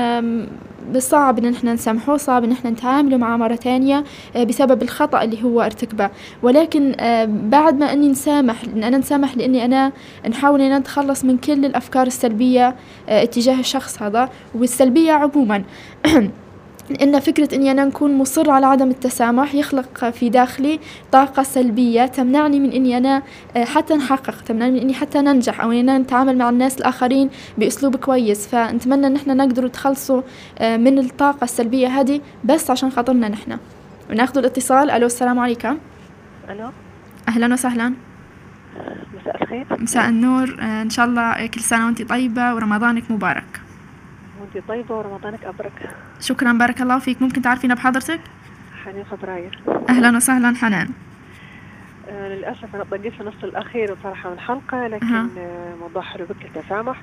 صعب إن إحنا نسامحه صعب إن إحنا نتعامله معه مرة تانية آه، بسبب الخطأ اللي هو ارتكبه. ولكن آه، بعد ما أني نسامح ان أنا نسامح لأني أنا نحاول إن نتخلص من كل الأفكار السلبية آه، اتجاه الشخص هذا والسلبية عموما. لأن فكرة إني أنا نكون مصر على عدم التسامح يخلق في داخلي طاقة سلبية تمنعني من إني أنا آه، حتى نحقق تمنعني من إني حتى ننجح أو إني نتعامل مع الناس الآخرين بأسلوب كويس. فنتمنى إن إحنا نقدر نتخلصوا آه، من الطاقة السلبية هذه بس عشان خاطرنا نحن. وناخذ الاتصال. ألو السلام عليكم. ألو. أهلا وسهلا. مساء الخير. مساء النور. آه، إن شاء الله كل سنة وأنت طيبة ورمضانك مبارك. وانت طيبة ورمضانك أبرك. شكرا بارك الله فيك. ممكن تعرفينا بحضرتك؟ حنان فبراير أهلا وسهلا حنان. آه للأسف أنا ضقيت في النص الأخير بصراحة من الحلقة لكن أه. آه موضوع حلو بك التسامح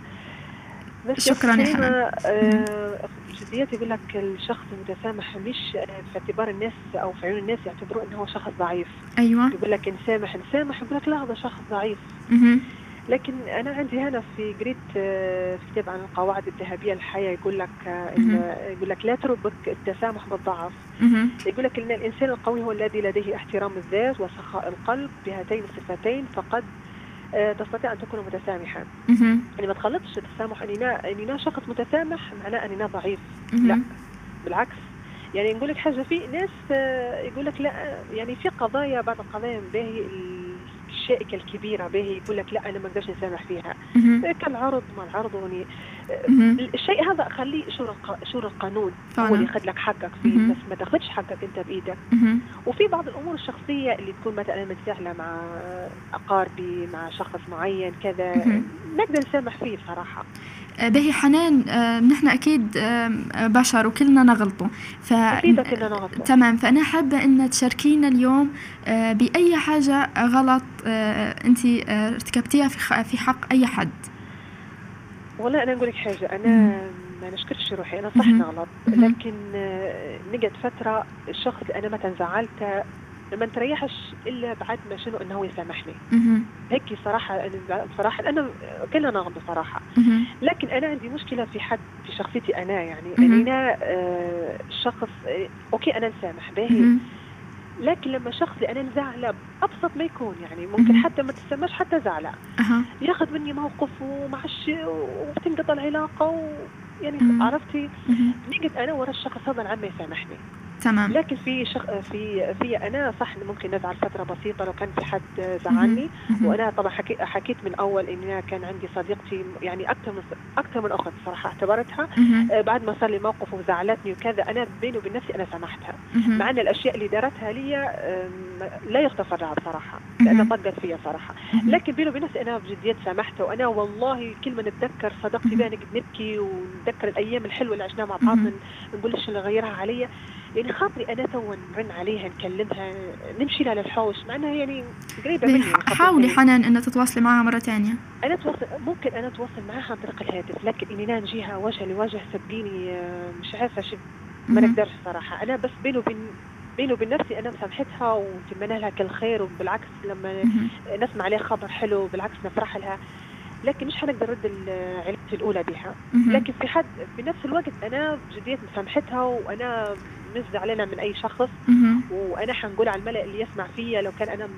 بس شكرا يا حنان. آه جديتي يقول لك الشخص المتسامح مش آه، في اعتبار الناس أو في عيون الناس يعتبروه إنه هو شخص ضعيف. أيوه. يقول لك نسامح نسامح يقول لك لا هذا شخص ضعيف. لكن أنا عندي هنا في قريت آه، في كتاب عن القواعد الذهبية للحياه يقول لك آه، يقول لك لا تربك التسامح بالضعف. يقول لك إن الإنسان القوي هو الذي لديه احترام الذات وسخاء القلب بهاتين الصفتين فقد آه، تستطيع أن تكون متسامحا. يعني ما تخلطش التسامح أني أني شخص متسامح معناه أني ضعيف. لا. بالعكس. يعني نقول لك حاجة في ناس يقول لك لا يعني في قضايا بعض القضايا باهي الشائكة الكبيرة به يقول لك لا أنا ما أقدرش نسامح فيها. كالعرض ما العرض يعني الشيء هذا خليه شور شور القانون؟ هو اللي ياخذ لك حقك فيه بس ما تاخذش حقك أنت بإيدك. وفي بعض الأمور الشخصية اللي تكون مثلا متساهلة مع أقاربي مع شخص معين كذا نقدر نسامح فيه صراحة آه، باهي حنان آه، نحن أكيد آه، بشر وكلنا نغلطوا ف تمام فأنا حابة أن تشاركينا اليوم بأي حاجة غلط أنت ارتكبتيها في حق أي حد. والله أنا أقول لك حاجة أنا ما نشكرش روحي أنا صح نغلط لكن نقعد فترة الشخص اللي أنا مثلا زعلته ما نتريحش إلا بعد ما شنو إنه هو يسامحني. هيك صراحة بصراحه أنا كلنا نغض بصراحه لكن أنا عندي مشكلة في حد في شخصيتي أنا يعني. أنا آه شخص آه أوكي أنا نسامح باهي لكن لما شخص أنا نزعله أبسط ما يكون يعني. ممكن حتى ما تسماش حتى زعله ياخذ مني موقف ومعش وتنقطع العلاقة و يعني عرفتي؟ نقعد أنا ورا الشخص هذا العام ما يسامحني. تمام. لكن في شخ... في في أنا صح ممكن نزعل فترة بسيطة لو كان في حد زعلني. وأنا طبعا حكي... حكيت من أول إن أنا كان عندي صديقتي يعني أكثر من أكثر من أخت صراحة اعتبرتها. آه بعد ما صار لي موقف وزعلتني وكذا أنا بيني وبين نفسي أنا سامحتها مع إن الأشياء اللي دارتها لي لا يغتفر لها بصراحه لأنها طقت فيها صراحة. لكن بيني وبين نفسي أنا بجديات سامحتها وأنا والله كل ما نتذكر صديقتي بها نبكي ونتذكر الأيام الحلوة اللي عشناها مع بعض نقول إيش اللي غيرها علي. يعني خاطري أنا تو نرن عليها نكلمها نمشي لها للحوش. مع انها يعني قريبة مني حاولي حنان إن تتواصلي معها مرة ثانية أنا تواصل ممكن أنا أتواصل معها عن طريق الهاتف لكن إني أنا نجيها وجه لوجه صدقيني مش عارفة شو ما نقدرش صراحة. أنا بس بيني وبين بيني وبين نفسي أنا مسامحتها ونتمنى لها كل خير وبالعكس لما نسمع عليها خبر حلو بالعكس نفرح لها. لكن مش حنقدر نرد علاقتي الأولى بها. لكن في حد في نفس الوقت أنا بجديه مسامحتها وأنا مش زعلانه من أي شخص وأنا حنقول على الملأ اللي يسمع فيا لو كان أنا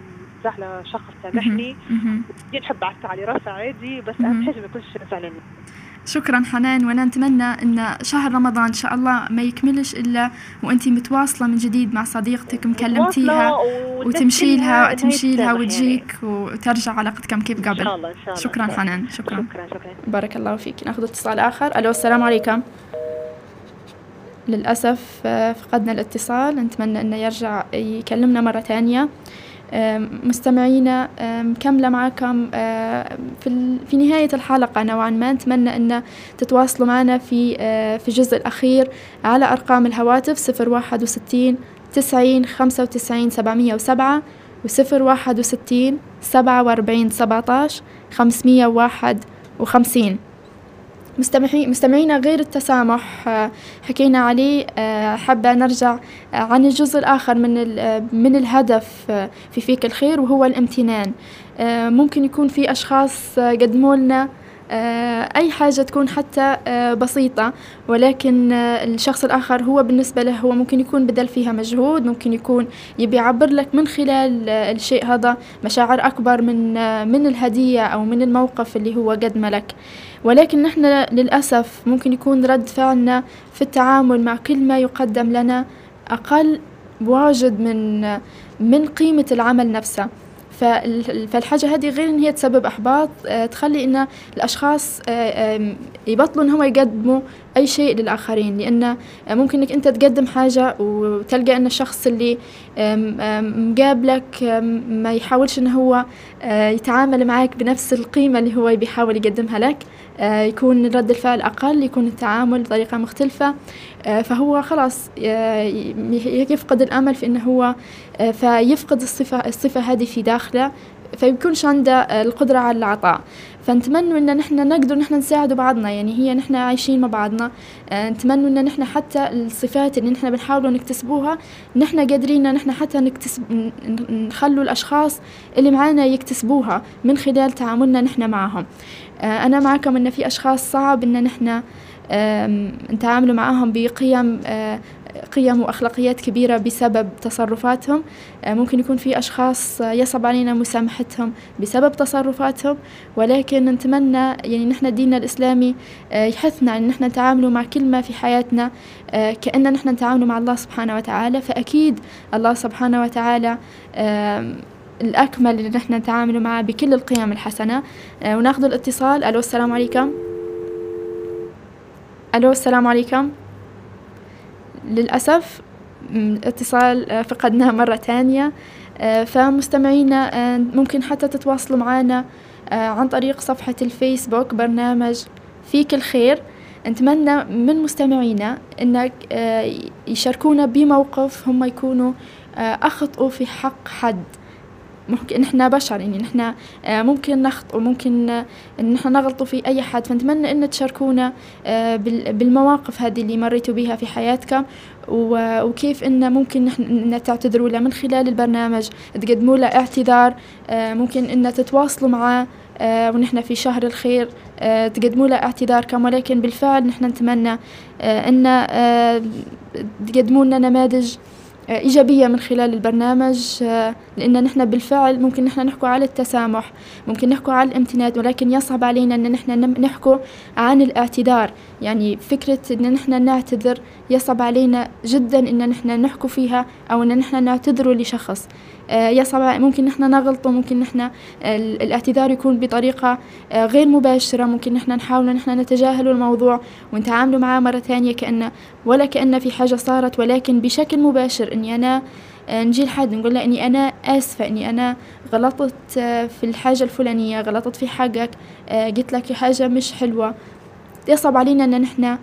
زعلة شخص سامحني. نحب اعطي على راسه عادي بس أهم حاجة ما يكونش زعلان. شكرا حنان وأنا نتمنى إن شهر رمضان إن شاء الله ما يكملش إلا وانت متواصلة من جديد مع صديقتك مكلمتيها وتمشي لها تمشي لها وتجيك يعني. وترجع علاقتكم كيف قبل إن شاء الله إن شاء الله. شكرا حنان شكرا. شكرا شكرا. بارك الله فيك. ناخذ اتصال آخر. ألو السلام عليكم. للأسف فقدنا الاتصال. نتمنى أنه يرجع يكلمنا مرة ثانية مستمعينا مكملة معكم في في نهاية الحلقة نوعا ما. نتمنى أن تتواصلوا معنا في في الجزء الأخير على أرقام الهواتف صفر واحد وستين تسعين خمسة وتسعين سبعمية وسبعة وصفر واحد وستين سبعة وأربعين سبعتاش خمسمية واحد وخمسين. مستمعين مستمعينا غير التسامح حكينا عليه حابة نرجع عن الجزء الآخر من من الهدف في فيك الخير وهو الامتنان. ممكن يكون في أشخاص قدموا لنا أي حاجة تكون حتى بسيطة. ولكن الشخص الآخر هو بالنسبة له هو ممكن يكون بدل فيها مجهود ممكن يكون يبي يعبر لك من خلال الشيء هذا مشاعر أكبر من من الهدية أو من الموقف اللي هو قدمه لك ولكن نحن للأسف ممكن يكون رد فعلنا في التعامل مع كل ما يقدم لنا أقل واجد من من قيمة العمل نفسه. فالحاجة هذه غير إن هي تسبب إحباط تخلي إن الأشخاص يبطلوا إن هم يقدموا أي شيء للآخرين لأن ممكن إنك أنت تقدم حاجة وتلقى إن الشخص اللي مقابلك ما يحاولش إن هو يتعامل معك بنفس القيمة اللي هو بيحاول يقدمها لك يكون رد الفعل أقل يكون التعامل بطريقة مختلفة فهو خلاص يفقد الأمل في إنه هو فيفقد الصفة الصفة هذه في داخله فيكونش عنده القدرة على العطاء. فنتمنوا إن نحن نقدر نحن نساعد بعضنا يعني هي نحن عايشين مع بعضنا. نتمنوا إن نحن حتى الصفات اللي نحن بنحاولوا نكتسبوها نحن قادرين نحن حتى نكتسب نخلوا الأشخاص اللي معانا يكتسبوها من خلال تعاملنا نحن معهم. أنا معكم إن في أشخاص صعب إن نحن نتعاملوا معهم بقيم قيم وأخلاقيات كبيرة بسبب تصرفاتهم. ممكن يكون في أشخاص يصعب علينا مسامحتهم بسبب تصرفاتهم. ولكن نتمنى يعني نحن ديننا الإسلامي يحثنا أن نحن نتعاملوا مع كل ما في حياتنا كأن نحن نتعاملوا مع الله سبحانه وتعالى. فأكيد الله سبحانه وتعالى الأكمل اللي نحن نتعامل معه بكل القيم الحسنة. وناخذ الاتصال. ألو السلام عليكم. ألو السلام عليكم. للأسف اتصال فقدناه مرة تانية. فمستمعينا ممكن حتى تتواصلوا معنا عن طريق صفحة الفيسبوك برنامج فيك الخير نتمنى من مستمعينا أن يشاركونا بموقف هم يكونوا أخطأوا في حق حد. نحن بشر يعني نحن ممكن نخطئ وممكن إن نحن نغلطوا في أي حد. فنتمنى إن تشاركونا بالمواقف هذه اللي مريتوا بها في حياتكم وكيف إن ممكن نحن تعتذروا له من خلال البرنامج. تقدموا له اعتذار ممكن إن تتواصلوا معه ونحن في شهر الخير تقدموا له اعتذاركم. ولكن بالفعل نحن نتمنى إن تقدموا لنا نماذج إيجابية من خلال البرنامج لأن نحن بالفعل ممكن نحن نحكوا على التسامح ممكن نحكوا على الامتنان ولكن يصعب علينا أن نحن نحكوا عن الاعتذار. يعني فكرة أن نحن نعتذر يصعب علينا جدا أن نحن نحكوا فيها أو أن نحن نعتذروا لشخص. آه، يصعب ممكن نحن نغلطه ممكن نحن الاعتذار يكون بطريقة آه، غير مباشرة ممكن نحن نحاول نحن نتجاهل الموضوع ونتعامل معاه مرة ثانية كأن ولا كأن في حاجة صارت ولكن بشكل مباشر إني أنا آه، نجي لحد نقول له إني أنا آسفة إني أنا غلطت في الحاجة الفلانية غلطت في حقك قلت لك حاجة مش حلوة. يصعب علينا أن نحن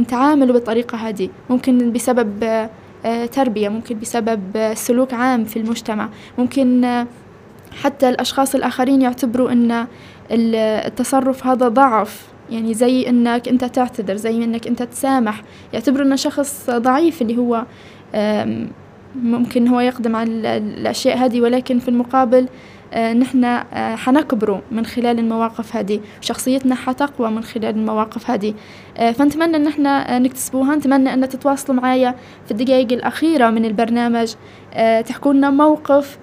نتعامل بالطريقة هذه. ممكن بسبب آه، تربية ممكن بسبب سلوك عام في المجتمع. ممكن آه، حتى الأشخاص الآخرين يعتبروا أن التصرف هذا ضعف. يعني زي إنك أنت تعتذر زي إنك أنت تسامح. يعتبروا انه شخص ضعيف اللي هو ممكن هو يقدم على الأشياء هذه ولكن في المقابل آه، نحن آه، حنكبروا من خلال المواقف هذه. شخصيتنا حتقوى من خلال المواقف هذه. آه، فنتمنى أن إحنا نكتسبوها. نتمنى أن تتواصلوا معايا في الدقائق الأخيرة من البرنامج. تحكوا لنا موقف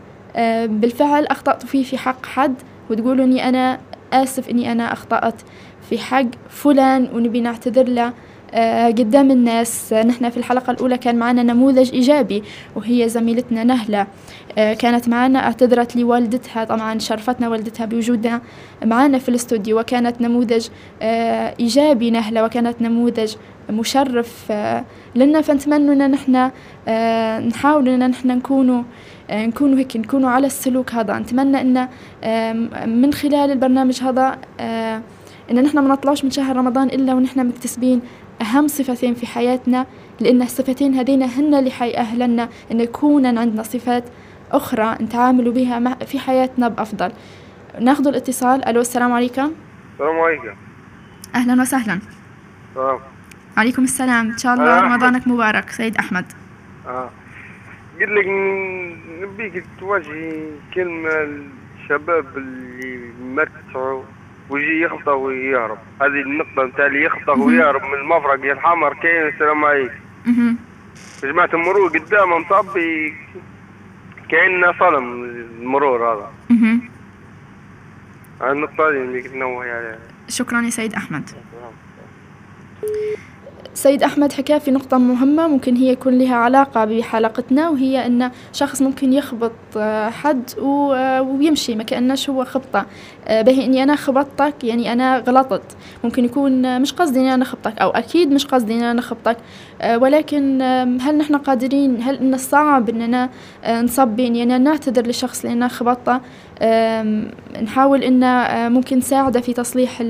بالفعل أخطأت فيه في حق حد وتقولوا إني أنا آسف إني أنا أخطأت في حق فلان ونبي نعتذر له. آه، قدام الناس. نحن في الحلقة الأولى كان معنا نموذج إيجابي وهي زميلتنا نهلة. آه، كانت معنا اعتذرت لوالدتها طبعا شرفتنا والدتها بوجودها معنا في الاستوديو. وكانت نموذج آه، إيجابي نهلة وكانت نموذج مشرف لنا. فنتمنى إن نحن نحاول إن نحن نكونوا نكونوا هيك نكونوا على السلوك هذا. نتمنى إن من خلال البرنامج هذا إن نحن ما نطلعش من شهر رمضان إلا ونحن مكتسبين أهم صفتين في حياتنا لأن الصفتين هذين هن اللي حيأهلنا أن يكون عندنا صفات أخرى نتعامل بها في حياتنا بأفضل. ناخذ الاتصال. ألو السلام عليكم. السلام عليكم. أهلا وسهلا. آه. عليكم السلام. إن شاء الله آه رمضانك مبارك سيد أحمد. آه. قلت لك نبيك توجهي كلمة للشباب اللي مرتعوا ويجي يخلطه ويهرب. هذه النقطة نتاع اللي يخلطه ويهرب من المفرق الحمر كاين السلام عليكم جماعة المرور قدامه مصبي كأنه صنم المرور هذا. النقطة هذه اللي تنوه عليها شكرا يا سيد أحمد. سيد أحمد حكى في نقطة مهمة ممكن هي يكون لها علاقة بحلقتنا وهي أن شخص ممكن يخبط آه، حد آه، ويمشي ما كأنش هو خبطة به إني أنا خبطتك يعني أنا غلطت. ممكن يكون مش قصدي إني أنا خبطك أو أكيد مش قصدي إني أنا خبطك ولكن هل نحن قادرين؟ هل إن الصعب إننا نصبي إني أنا نعتذر للشخص لأن خبطته؟ نحاول إن ممكن نساعده في تصليح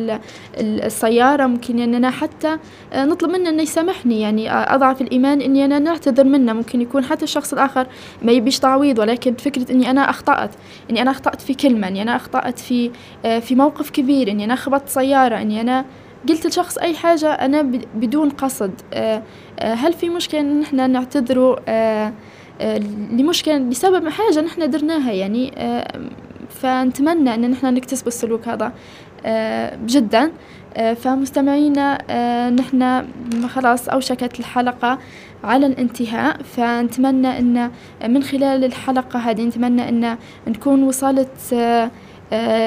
السيارة ممكن إننا حتى نطلب منه إنه يسامحني يعني أضعف الإيمان إني أنا نعتذر منه. ممكن يكون حتى الشخص الآخر ما يبيش تعويض ولكن فكرة إني أنا أخطأت إني أنا أخطأت في كلمة إني أنا أخطأت في آه، في موقف كبير إني أنا خبطت سيارة إني أنا قلت لشخص أي حاجة أنا بدون قصد. آه، آه، هل في مشكلة إن إحنا نعتذروا لمشكلة بسبب حاجة نحن درناها يعني فنتمنى أن نحن نكتسب السلوك هذا جدا فمستمعينا نحن خلاص أوشكت الحلقة على الانتهاء. فنتمنى أن من خلال الحلقة هذه نتمنى أن نكون وصلت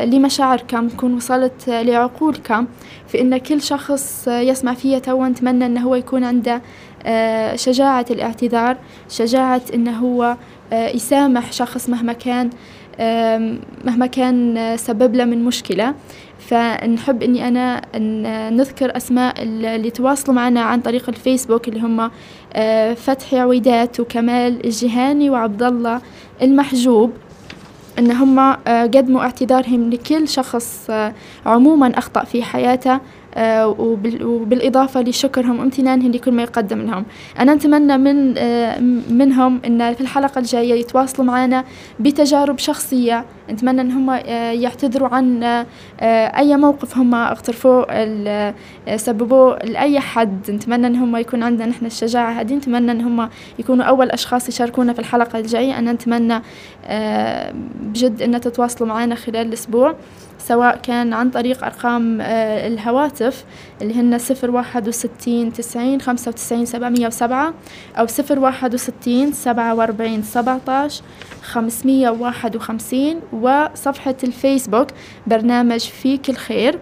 لمشاعركم تكون وصلت لعقولكم في أن كل شخص يسمع فيها توا نتمنى أنه هو يكون عنده شجاعة الاعتذار شجاعة أنه هو يسامح شخص مهما كان مهما كان سبب له من مشكلة. فنحب إني أنا أن نذكر أسماء اللي تواصلوا معنا عن طريق الفيسبوك اللي هم آه، فتحي عويدات وكمال الجهاني وعبد الله المحجوب. إن هم آه، قدموا اعتذارهم لكل شخص آه، عموما أخطأ في حياته آه، وبالإضافة لشكرهم وامتنانهم لكل ما يقدم لهم. أنا أتمنى من منهم أن في الحلقة الجاية يتواصلوا معنا بتجارب شخصية نتمنى أن هم آه، يعتذروا عن أي موقف هم اقترفوه سببوه لأي حد. نتمنى أن هم يكون عندنا نحن الشجاعة هذه. نتمنى أن هم يكونوا أول أشخاص يشاركونا في الحلقة الجاية. أنا نتمنى بجد أن تتواصلوا معنا خلال الأسبوع سواء كان عن طريق أرقام آه، الهواتف اللي هن صفر واحد وستين تسعين خمسة وتسعين سبعمية وسبعة أو صفر واحد وستين سبعة وأربعين سبعتاش خمسمية وواحد وخمسين وصفحة الفيسبوك. برنامج فيك الخير.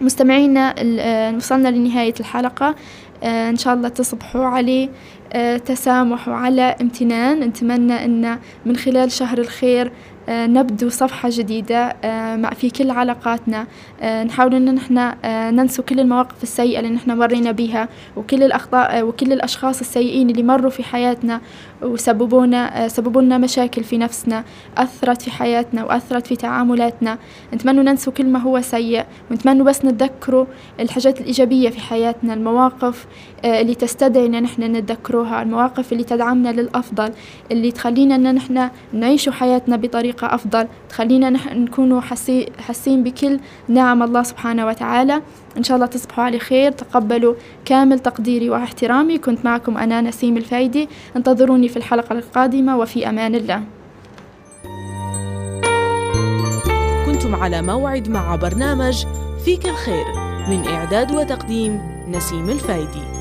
مستمعينا آه، وصلنا لنهاية الحلقة. آه، إن شاء الله تصبحوا عليه آه، تسامح وعلى امتنان. نتمنى أن من خلال شهر الخير نبدو صفحة جديدة آه، مع في كل علاقاتنا. آه، نحاول إن نحن ننسو كل المواقف السيئة اللي نحن مرينا بها وكل الأخطاء وكل الأشخاص السيئين اللي مروا في حياتنا وسببونا سببوا لنا مشاكل في نفسنا أثرت في حياتنا وأثرت في تعاملاتنا. نتمنى ننسو كل ما هو سيء ونتمنى بس نتذكروا الحاجات الإيجابية في حياتنا المواقف اللي تستدعي إن نحن نتذكروها المواقف اللي تدعمنا للأفضل اللي تخلينا إن نحن نعيش حياتنا بطريقة بطريقة أفضل. تخلينا نكون حاسين بكل نعم الله سبحانه وتعالى. إن شاء الله تصبحوا على خير. تقبلوا كامل تقديري واحترامي. كنت معكم أنا نسيم الفايدي. انتظروني في الحلقة القادمة وفي أمان الله. كنتم على موعد مع برنامج فيك الخير من إعداد وتقديم نسيم الفايدي.